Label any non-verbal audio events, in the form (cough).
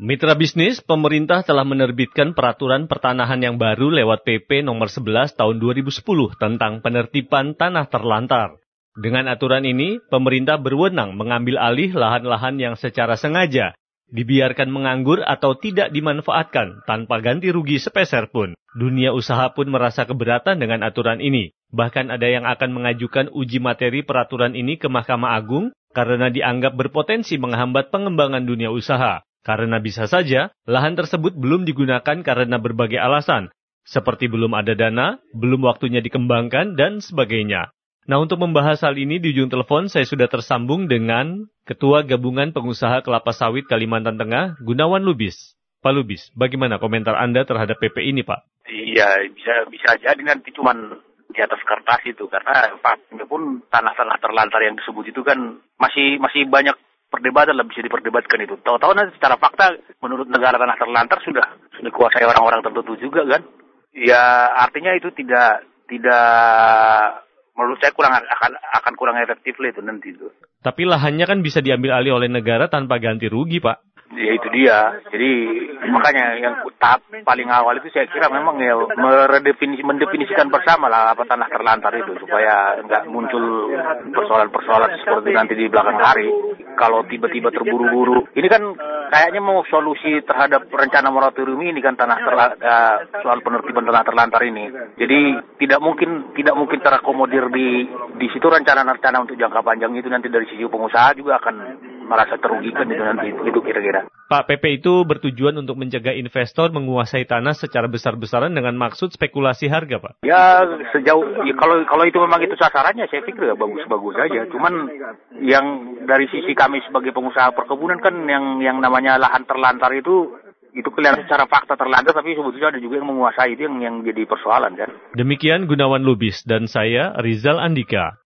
Mitra bisnis, pemerintah telah menerbitkan peraturan pertanahan yang baru lewat PP nomor 11 tahun 2010 tentang penertiban tanah terlantar. Dengan aturan ini, pemerintah berwenang mengambil alih lahan-lahan yang secara sengaja dibiarkan menganggur atau tidak dimanfaatkan tanpa ganti rugi sepeser pun. Dunia usaha pun merasa keberatan dengan aturan ini. Bahkan ada yang akan mengajukan uji materi peraturan ini ke Mahkamah Agung karena dianggap berpotensi menghambat pengembangan dunia usaha. Karena bisa saja lahan tersebut belum digunakan karena berbagai alasan, seperti belum ada dana, belum waktunya dikembangkan, dan sebagainya. Nah untuk membahas hal ini di ujung telepon saya sudah tersambung dengan Ketua Gabungan Pengusaha Kelapa Sawit Kalimantan Tengah, Gunawan Lubis. Pak Lubis, bagaimana komentar Anda terhadap PP ini Pak? Iya, bisa bisa jadi nanti cuman di atas kertas itu karena faktanya pun tanah-tanah terlantar yang disebut itu kan masih masih banyak perdebatan lah bisa diperdebatkan itu. Tahu-tahu nanti secara fakta menurut negara tanah terlantar sudah sudah dikuasai orang-orang tertentu juga kan. Ya artinya itu tidak tidak menurut saya kurang akan akan kurang efektif lah itu nanti itu. Tapi lahannya kan bisa diambil alih oleh negara tanpa ganti rugi, Pak. Ya itu dia. Jadi (clears throat) makanya yang tahap paling awal itu saya kira memang ya meredefinisi, mendefinisikan bersama lah apa tanah terlantar itu supaya nggak muncul persoalan-persoalan seperti nanti di belakang hari. Kalau tiba-tiba terburu-buru, ini kan kayaknya mau solusi terhadap rencana moratorium ini kan tanah terlantar, uh, soal penertiban tanah terlantar ini. Jadi tidak mungkin tidak mungkin terakomodir di di situ rencana-rencana untuk jangka panjang itu nanti dari sisi pengusaha juga akan merasa terugikan itu nanti itu kira-kira. Pak PP itu bertujuan untuk mencegah investor menguasai tanah secara besar-besaran dengan maksud spekulasi harga, Pak. Ya sejauh ya, kalau kalau itu memang itu sasarannya saya pikir ya bagus-bagus saja. Cuman yang dari sisi kami sebagai pengusaha perkebunan kan yang yang namanya lahan terlantar itu itu kelihatan secara fakta terlantar tapi sebetulnya ada juga yang menguasai itu yang yang jadi persoalan kan. Demikian Gunawan Lubis dan saya Rizal Andika.